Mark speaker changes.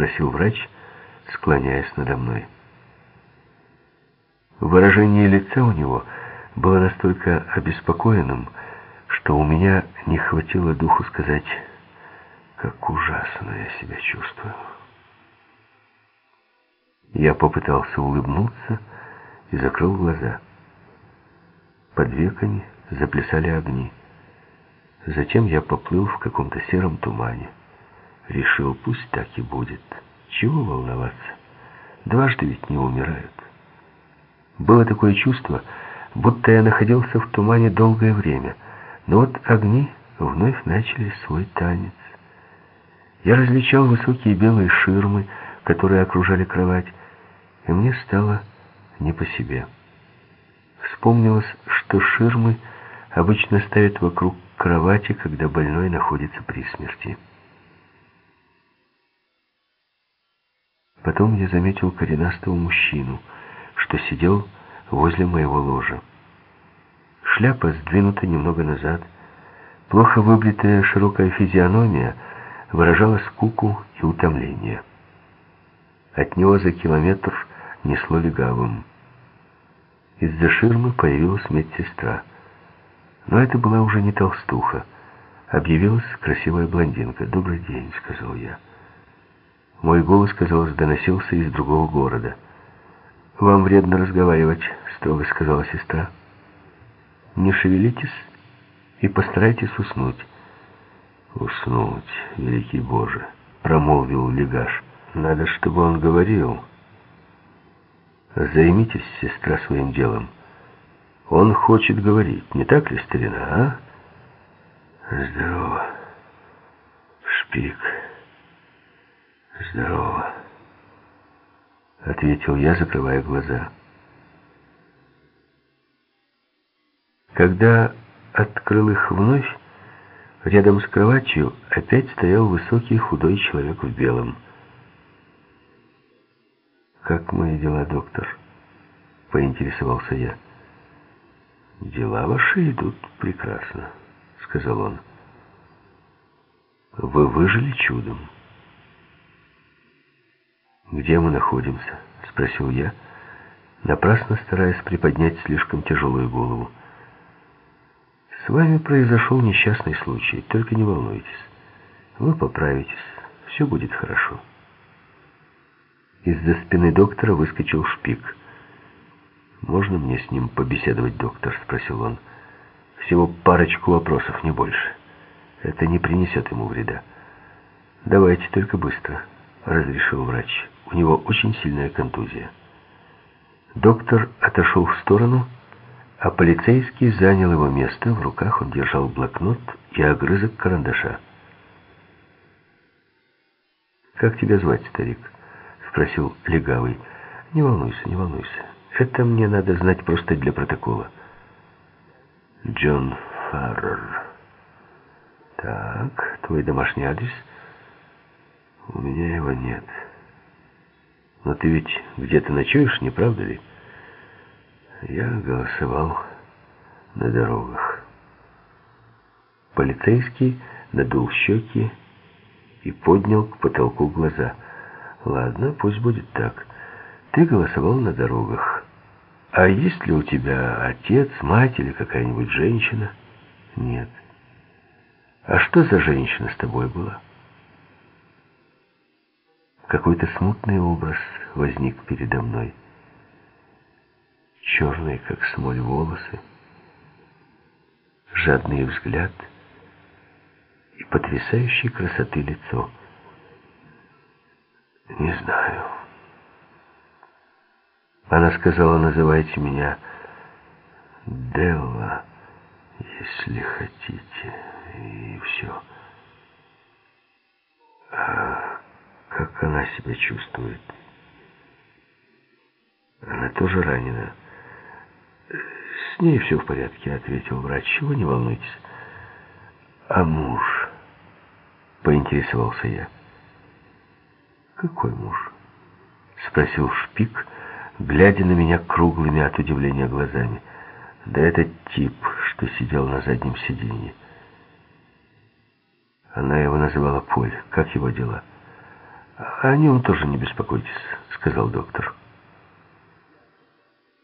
Speaker 1: спросил врач, склоняясь надо мной. Выражение лица у него было настолько обеспокоенным, что у меня не хватило духу сказать, как ужасно я себя чувствую. Я попытался улыбнуться и закрыл глаза. Под веками заплясали огни. Затем я поплыл в каком-то сером тумане. Решил, пусть так и будет. Чего волноваться? Дважды ведь не умирают. Было такое чувство, будто я находился в тумане долгое время. Но вот огни вновь начали свой танец. Я различал высокие белые ширмы, которые окружали кровать, и мне стало не по себе. Вспомнилось, что ширмы обычно ставят вокруг кровати, когда больной находится при смерти. Потом я заметил коренастого мужчину, что сидел возле моего ложа. Шляпа сдвинута немного назад, плохо выбритая широкая физиономия выражала скуку и утомление. От него за километр несло легавым. Из-за ширмы появилась медсестра. Но это была уже не толстуха. Объявилась красивая блондинка. «Добрый день», — сказал я. Мой голос, казалось, доносился из другого города. «Вам вредно разговаривать», — строго сказала сестра. «Не шевелитесь и постарайтесь уснуть». «Уснуть, великий Боже», — промолвил Легаш. «Надо, чтобы он говорил». Займитесь, сестра, своим делом. Он хочет говорить, не так ли, старина, а? Здорово. Шпик. Здорово. Ответил я, закрывая глаза. Когда открыл их вновь, рядом с кроватью опять стоял высокий худой человек в белом. «Как мои дела, доктор?» — поинтересовался я. «Дела ваши идут прекрасно», — сказал он. «Вы выжили чудом». «Где мы находимся?» — спросил я, напрасно стараясь приподнять слишком тяжелую голову. «С вами произошел несчастный случай, только не волнуйтесь. Вы поправитесь, все будет хорошо». Из-за спины доктора выскочил шпик. «Можно мне с ним побеседовать, доктор?» — спросил он. «Всего парочку вопросов, не больше. Это не принесет ему вреда». «Давайте, только быстро», — разрешил врач. «У него очень сильная контузия». Доктор отошел в сторону, а полицейский занял его место. В руках он держал блокнот и огрызок карандаша. «Как тебя звать, старик?» спросил легавый. «Не волнуйся, не волнуйся. Это мне надо знать просто для протокола». «Джон Фаррер. Так, твой домашний адрес?» «У меня его нет. Но ты ведь где-то ночуешь, не правда ли?» «Я голосовал на дорогах». Полицейский надул щеки и поднял к потолку глаза – Ладно, пусть будет так. Ты голосовал на дорогах. А есть ли у тебя отец, мать или какая-нибудь женщина? Нет. А что за женщина с тобой была? Какой-то смутный образ возник передо мной. Черные, как смоль, волосы, жадный взгляд и потрясающей красоты лицо — не знаю. Она сказала, называйте меня Делла, если хотите, и все. А как она себя чувствует? Она тоже ранена. С ней все в порядке, ответил врач. Чего не волнуйтесь. А муж? Поинтересовался я. «Какой муж?» — спросил Шпик, глядя на меня круглыми от удивления глазами. «Да этот тип, что сидел на заднем сиденье». Она его называла Поль. Как его дела? О нем тоже не беспокойтесь, сказал доктор.